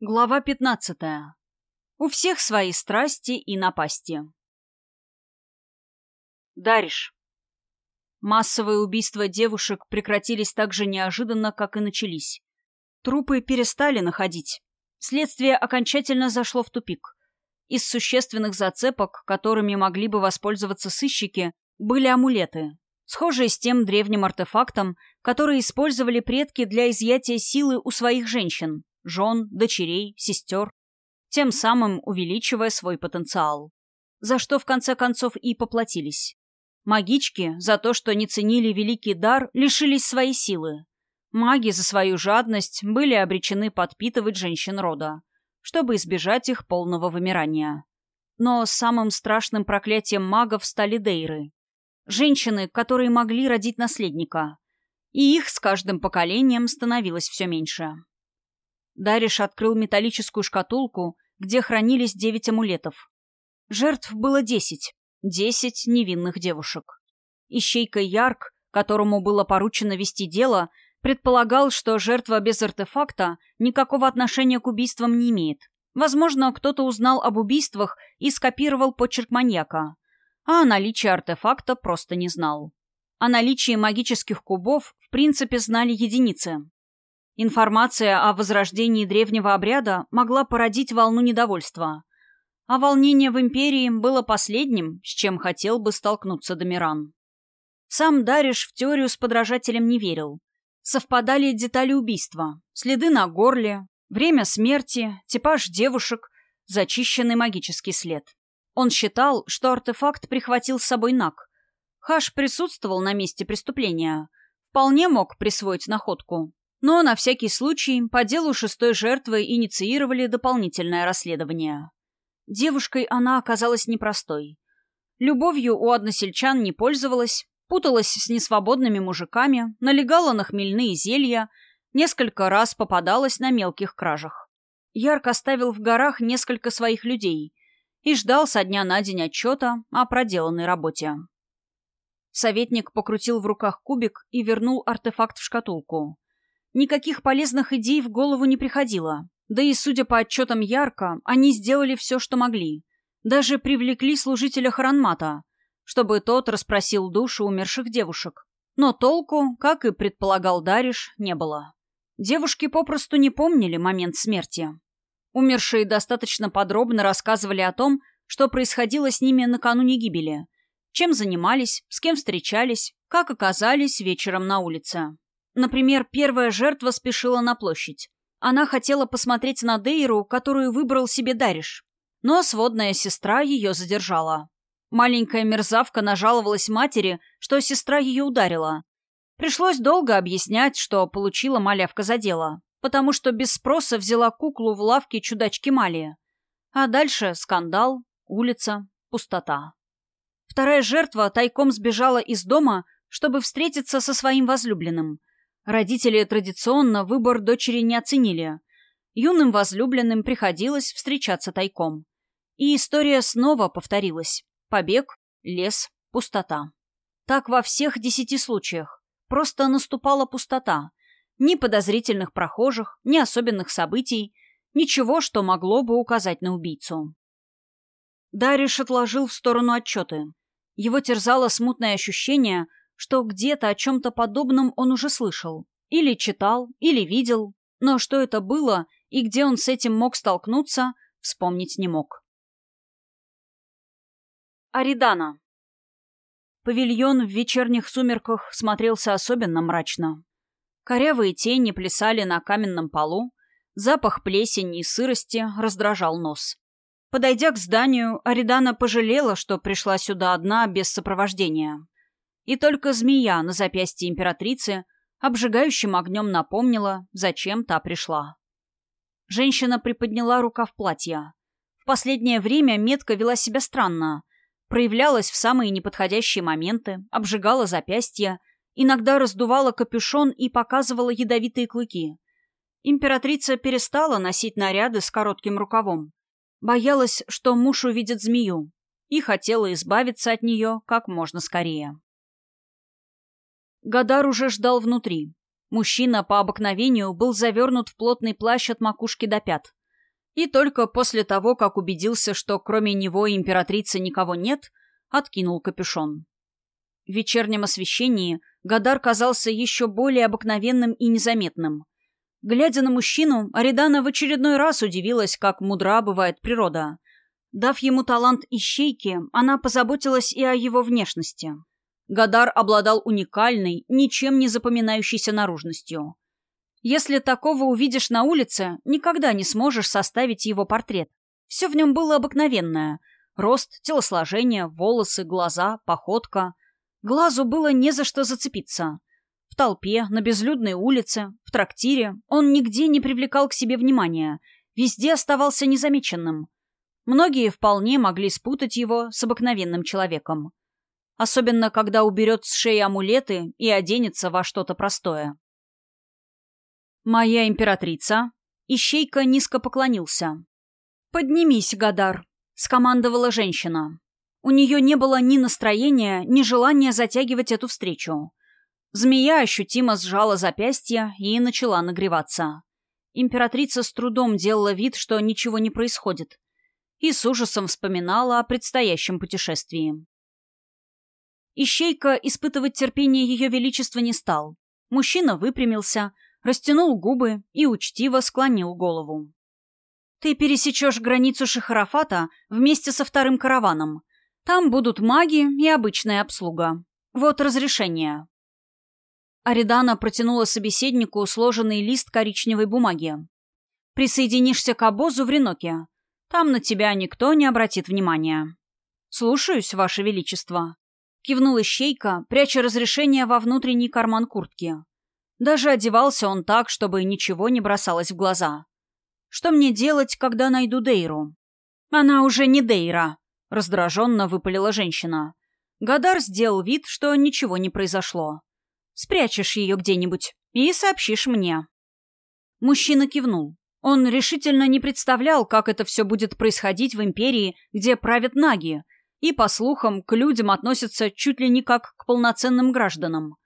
Глава 15. У всех свои страсти и напасти. Дариш. Массовые убийства девушек прекратились так же неожиданно, как и начались. Трупы перестали находить. Следствие окончательно зашло в тупик. Из существенных зацепок, которыми могли бы воспользоваться сыщики, были амулеты, схожие с тем древним артефактом, который использовали предки для изъятия силы у своих женщин, жен, дочерей, сестер, тем самым увеличивая свой потенциал. За что в конце концов и поплатились. Магички за то, что не ценили великий дар, лишились своей силы. Маги за свою жадность были обречены подпитывать женщин рода, чтобы избежать их полного вымирания. Но самым страшным проклятием магов стали дейры. Женщины, которые могли родить наследника. И их с каждым поколением становилось все меньше. Дариш открыл металлическую шкатулку, где хранились девять амулетов. Жертв было десять. Десять невинных девушек. Ищейка Ярк, которому было поручено вести дело, предполагал, что жертва без артефакта никакого отношения к убийствам не имеет. Возможно, кто-то узнал об убийствах и скопировал почерк маньяка. А о наличии артефакта просто не знал. О наличии магических кубов, в принципе, знали единицы. Информация о возрождении древнего обряда могла породить волну недовольства. А волнение в империи было последним, с чем хотел бы столкнуться Домиран. Сам Дариш в теорию с подражателем не верил. Совпадали детали убийства, следы на горле, время смерти, типаж девушек, зачищенный магический след. Он считал, что артефакт прихватил с собой Нак. Хаш присутствовал на месте преступления. Вполне мог присвоить находку, но на всякий случай по делу шестой жертвы инициировали дополнительное расследование. Девушкой она оказалась непростой. Любовью у односельчан не пользовалась, путалась с несвободными мужиками, налегала на хмельные зелья, несколько раз попадалась на мелких кражах. Ярк оставил в горах несколько своих людей и ждал со дня на день отчета о проделанной работе. Советник покрутил в руках кубик и вернул артефакт в шкатулку. Никаких полезных идей в голову не приходило. Да и, судя по отчетам Ярко, они сделали все, что могли. Даже привлекли служителя Харанмата, чтобы тот расспросил души умерших девушек. Но толку, как и предполагал Дариш, не было. Девушки попросту не помнили момент смерти. Умершие достаточно подробно рассказывали о том, что происходило с ними накануне гибели, чем занимались, с кем встречались, как оказались вечером на улице. Например, первая жертва спешила на площадь. Она хотела посмотреть на Дейру, которую выбрал себе Дариш. Но сводная сестра ее задержала. Маленькая мерзавка нажаловалась матери, что сестра ее ударила. Пришлось долго объяснять, что получила малявка за дело, потому что без спроса взяла куклу в лавке чудачки Мали. А дальше скандал, улица, пустота. Вторая жертва тайком сбежала из дома, чтобы встретиться со своим возлюбленным, Родители традиционно выбор дочери не оценили. Юным возлюбленным приходилось встречаться тайком. И история снова повторилась. Побег, лес, пустота. Так во всех десяти случаях. Просто наступала пустота. Ни подозрительных прохожих, ни особенных событий, ничего, что могло бы указать на убийцу. Дариш отложил в сторону отчеты. Его терзало смутное ощущение, что где-то о чем-то подобном он уже слышал. Или читал, или видел. Но что это было и где он с этим мог столкнуться, вспомнить не мог. Аридана. Павильон в вечерних сумерках смотрелся особенно мрачно. Корявые тени плясали на каменном полу, запах плесени и сырости раздражал нос. Подойдя к зданию, Аридана пожалела, что пришла сюда одна без сопровождения. И только змея на запястье императрицы обжигающим огнем напомнила, зачем та пришла. Женщина приподняла рукав платья. В последнее время метка вела себя странно. Проявлялась в самые неподходящие моменты, обжигала запястья, иногда раздувала капюшон и показывала ядовитые клыки. Императрица перестала носить наряды с коротким рукавом. Боялась, что муж увидит змею, и хотела избавиться от нее как можно скорее. Гадар уже ждал внутри. Мужчина по обыкновению был завернут в плотный плащ от макушки до пят. И только после того, как убедился, что кроме него и императрицы никого нет, откинул капюшон. В вечернем освещении Гадар казался еще более обыкновенным и незаметным. Глядя на мужчину, Аридана в очередной раз удивилась, как мудра бывает природа. Дав ему талант ищейки, она позаботилась и о его внешности. Гадар обладал уникальной, ничем не запоминающейся наружностью. Если такого увидишь на улице, никогда не сможешь составить его портрет. Все в нем было обыкновенное. Рост, телосложение, волосы, глаза, походка. Глазу было не за что зацепиться. В толпе, на безлюдной улице, в трактире он нигде не привлекал к себе внимания, везде оставался незамеченным. Многие вполне могли спутать его с обыкновенным человеком особенно когда уберет с шеи амулеты и оденется во что-то простое. «Моя императрица!» Ищейка низко поклонился. «Поднимись, Гадар!» — скомандовала женщина. У нее не было ни настроения, ни желания затягивать эту встречу. Змея ощутимо сжала запястье и начала нагреваться. Императрица с трудом делала вид, что ничего не происходит, и с ужасом вспоминала о предстоящем путешествии. Ищейка испытывать терпение ее величества не стал. Мужчина выпрямился, растянул губы и учтиво склонил голову. «Ты пересечешь границу Шахарафата вместе со вторым караваном. Там будут маги и обычная обслуга. Вот разрешение». Аридана протянула собеседнику сложенный лист коричневой бумаги. «Присоединишься к обозу в Реноке. Там на тебя никто не обратит внимания». «Слушаюсь, Ваше Величество», Кивнул ищейка, пряча разрешение во внутренний карман куртки. Даже одевался он так, чтобы ничего не бросалось в глаза. Что мне делать, когда найду Дейру? Она уже не Дейра, раздраженно выпалила женщина. Гадар сделал вид, что ничего не произошло. Спрячешь ее где-нибудь и сообщишь мне. Мужчина кивнул. Он решительно не представлял, как это все будет происходить в империи, где правят наги, и, по слухам, к людям относятся чуть ли не как к полноценным гражданам.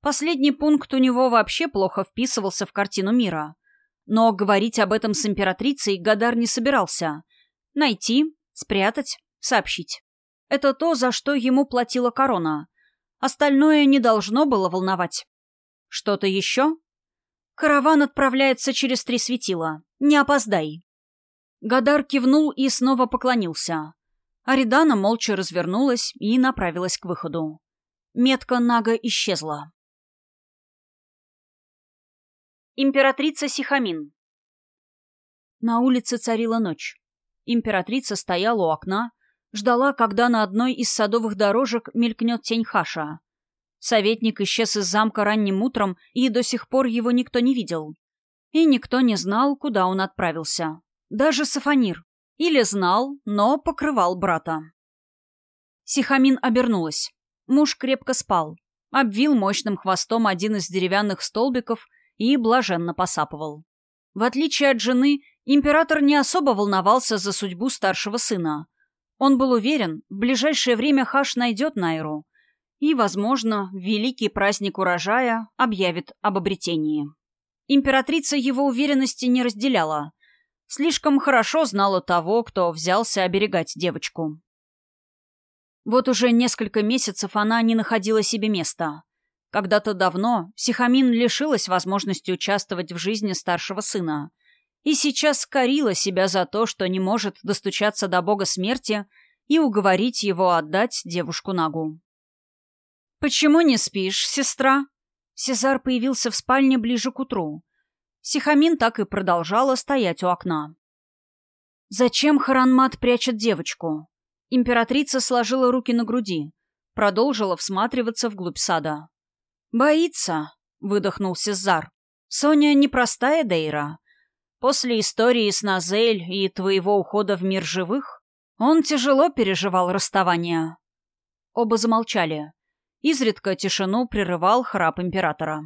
Последний пункт у него вообще плохо вписывался в картину мира. Но говорить об этом с императрицей Гадар не собирался. Найти, спрятать, сообщить. Это то, за что ему платила корона. Остальное не должно было волновать. Что-то еще? Караван отправляется через три светила. Не опоздай. Гадар кивнул и снова поклонился. Аридана молча развернулась и направилась к выходу. Метка Нага исчезла. Императрица Сихамин На улице царила ночь. Императрица стояла у окна, ждала, когда на одной из садовых дорожек мелькнет тень Хаша. Советник исчез из замка ранним утром, и до сих пор его никто не видел. И никто не знал, куда он отправился. Даже Сафанир, или знал, но покрывал брата. Сихамин обернулась. Муж крепко спал. Обвил мощным хвостом один из деревянных столбиков и блаженно посапывал. В отличие от жены, император не особо волновался за судьбу старшего сына. Он был уверен, в ближайшее время Хаш найдет Найру и, возможно, великий праздник урожая объявит об обретении. Императрица его уверенности не разделяла. Слишком хорошо знала того, кто взялся оберегать девочку. Вот уже несколько месяцев она не находила себе места. Когда-то давно Сихамин лишилась возможности участвовать в жизни старшего сына. И сейчас корила себя за то, что не может достучаться до бога смерти и уговорить его отдать девушку Нагу. «Почему не спишь, сестра?» Сезар появился в спальне ближе к утру. Сихамин так и продолжала стоять у окна. Зачем Харанмат прячет девочку? Императрица сложила руки на груди, продолжила всматриваться вглубь сада. «Боится», — выдохнул Сезар. «Соня непростая Дейра. После истории с Назель и твоего ухода в мир живых он тяжело переживал расставание». Оба замолчали. Изредка тишину прерывал храп императора.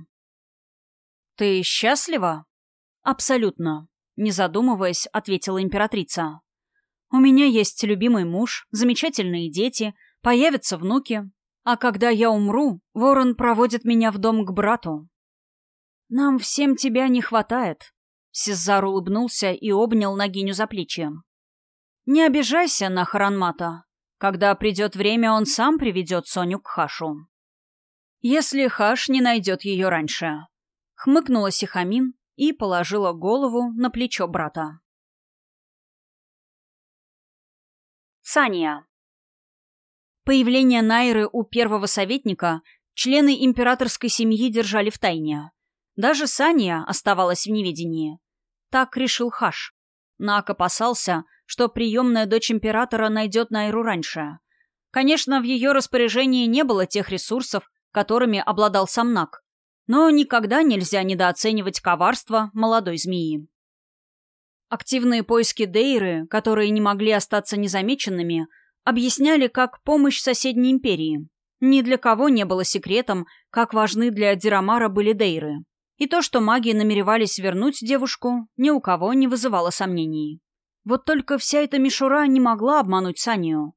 «Ты счастлива?» «Абсолютно», — не задумываясь, ответила императрица. «У меня есть любимый муж, замечательные дети, появятся внуки. А когда я умру, ворон проводит меня в дом к брату. Нам всем тебя не хватает». Сизар улыбнулся и обнял Нагиню за плечи. «Не обижайся на Харанмата. Когда придет время, он сам приведет Соню к Хашу. Если Хаш не найдет ее раньше». Хмыкнула Сихамин и положила голову на плечо брата. Сания. Появление Найры у первого советника члены императорской семьи держали в тайне. Даже Сания оставалась в неведении. Так решил Хаш. Нак опасался, что приемная дочь императора найдет Найру раньше. Конечно, в ее распоряжении не было тех ресурсов, которыми обладал сам Нак. Но никогда нельзя недооценивать коварство молодой змеи. Активные поиски Дейры, которые не могли остаться незамеченными, объясняли как помощь соседней империи. Ни для кого не было секретом, как важны для Дирамара были Дейры. И то, что маги намеревались вернуть девушку, ни у кого не вызывало сомнений. Вот только вся эта мишура не могла обмануть Санию.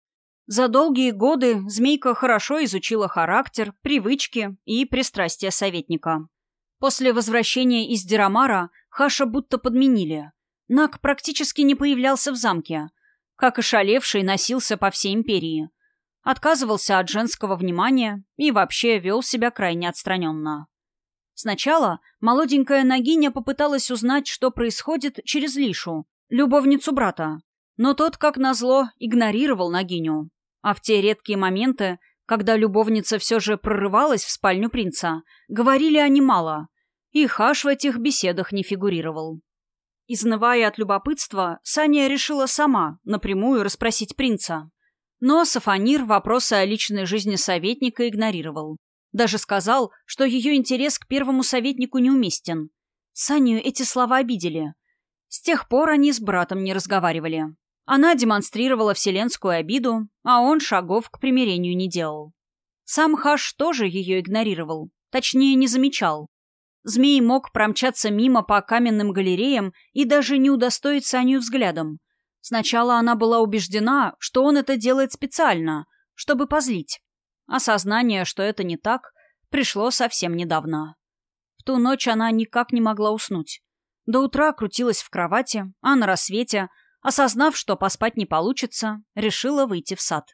За долгие годы змейка хорошо изучила характер, привычки и пристрастия советника. После возвращения из Дирамара Хаша будто подменили. Нак практически не появлялся в замке. Как и шалевший носился по всей империи. Отказывался от женского внимания и вообще вел себя крайне отстраненно. Сначала молоденькая Нагиня попыталась узнать, что происходит через Лишу, любовницу брата. Но тот, как назло, игнорировал Нагиню. А в те редкие моменты, когда любовница все же прорывалась в спальню принца, говорили они мало. И Хаш в этих беседах не фигурировал. Изнывая от любопытства, Саня решила сама напрямую расспросить принца. Но Сафанир вопросы о личной жизни советника игнорировал. Даже сказал, что ее интерес к первому советнику неуместен. Саню эти слова обидели. С тех пор они с братом не разговаривали. Она демонстрировала вселенскую обиду, а он шагов к примирению не делал. Сам Хаш тоже ее игнорировал, точнее, не замечал. Змей мог промчаться мимо по каменным галереям и даже не удостоить Саню взглядом. Сначала она была убеждена, что он это делает специально, чтобы позлить. Осознание, что это не так, пришло совсем недавно. В ту ночь она никак не могла уснуть. До утра крутилась в кровати, а на рассвете, осознав, что поспать не получится, решила выйти в сад.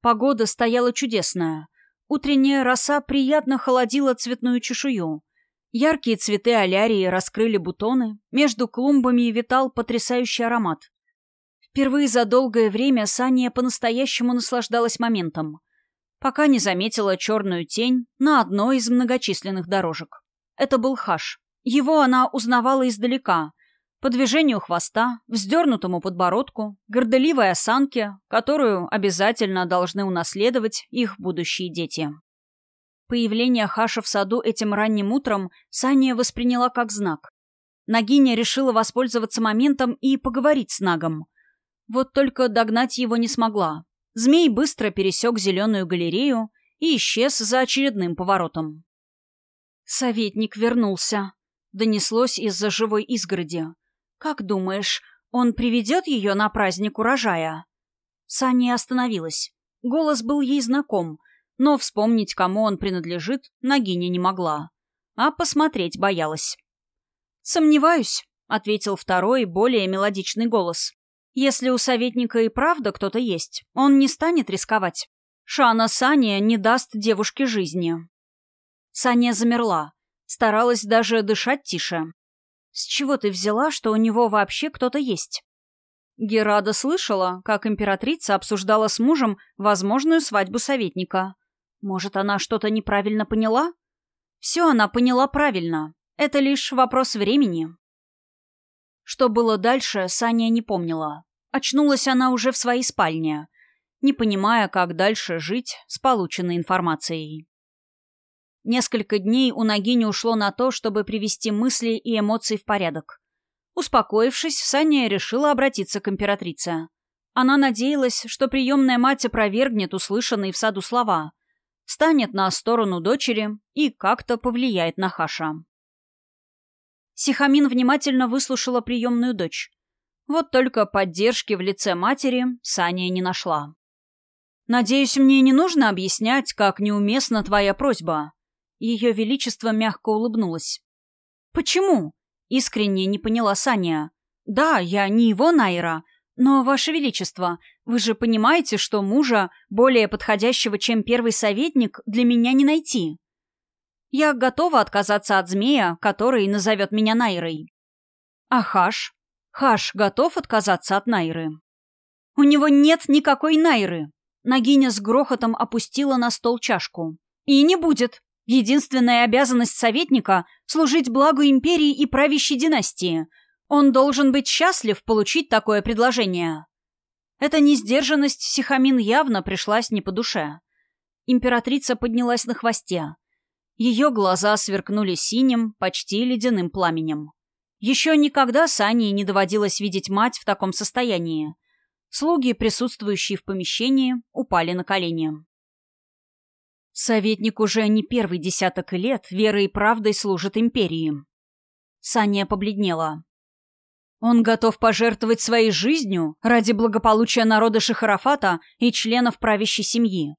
Погода стояла чудесная. Утренняя роса приятно холодила цветную чешую. Яркие цветы алярии раскрыли бутоны, между клумбами витал потрясающий аромат. Впервые за долгое время Сания по-настоящему наслаждалась моментом — пока не заметила черную тень на одной из многочисленных дорожек. Это был Хаш. Его она узнавала издалека, по движению хвоста, вздернутому подбородку, горделивой осанке, которую обязательно должны унаследовать их будущие дети. Появление Хаша в саду этим ранним утром Саня восприняла как знак. Нагиня решила воспользоваться моментом и поговорить с Нагом. Вот только догнать его не смогла. Змей быстро пересек зеленую галерею и исчез за очередным поворотом. «Советник вернулся», — донеслось из-за живой изгороди. «Как думаешь, он приведет ее на праздник урожая?» Саня остановилась. Голос был ей знаком, но вспомнить, кому он принадлежит, Нагиня не могла. А посмотреть боялась. «Сомневаюсь», — ответил второй, более мелодичный голос. Если у советника и правда кто-то есть, он не станет рисковать. Шана Саня не даст девушке жизни. Саня замерла, старалась даже дышать тише. С чего ты взяла, что у него вообще кто-то есть? Герада слышала, как императрица обсуждала с мужем возможную свадьбу советника. Может, она что-то неправильно поняла? Все она поняла правильно. Это лишь вопрос времени. Что было дальше, Саня не помнила. Очнулась она уже в своей спальне, не понимая, как дальше жить с полученной информацией. Несколько дней у Нагини ушло на то, чтобы привести мысли и эмоции в порядок. Успокоившись, Саня решила обратиться к императрице. Она надеялась, что приемная мать опровергнет услышанные в саду слова, станет на сторону дочери и как-то повлияет на Хаша. Сихамин внимательно выслушала приемную дочь. Вот только поддержки в лице матери Саня не нашла. «Надеюсь, мне не нужно объяснять, как неуместна твоя просьба». Ее Величество мягко улыбнулось. «Почему?» — Искренне не поняла Саня. «Да, я не его Найра, но, Ваше Величество, вы же понимаете, что мужа, более подходящего, чем первый советник, для меня не найти. Я готова отказаться от змея, который назовет меня Найрой. А Хаш? Хаш готов отказаться от Найры? У него нет никакой Найры. Нагиня с грохотом опустила на стол чашку. И не будет. Единственная обязанность советника — служить благу империи и правящей династии. Он должен быть счастлив получить такое предложение. Эта несдержанность Сихамин явно пришлась не по душе. Императрица поднялась на хвосте. Ее глаза сверкнули синим, почти ледяным пламенем. Еще никогда Сане не доводилось видеть мать в таком состоянии. Слуги, присутствующие в помещении, упали на колени. Советник уже не первый десяток лет верой и правдой служит империи. Саня побледнела. Он готов пожертвовать своей жизнью ради благополучия народа Шахарафата и членов правящей семьи.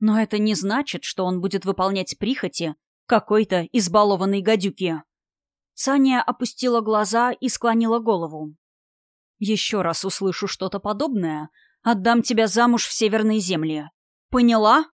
Но это не значит, что он будет выполнять прихоти какой-то избалованной гадюки. Саня опустила глаза и склонила голову. «Еще раз услышу что-то подобное, отдам тебя замуж в северные земли. Поняла?»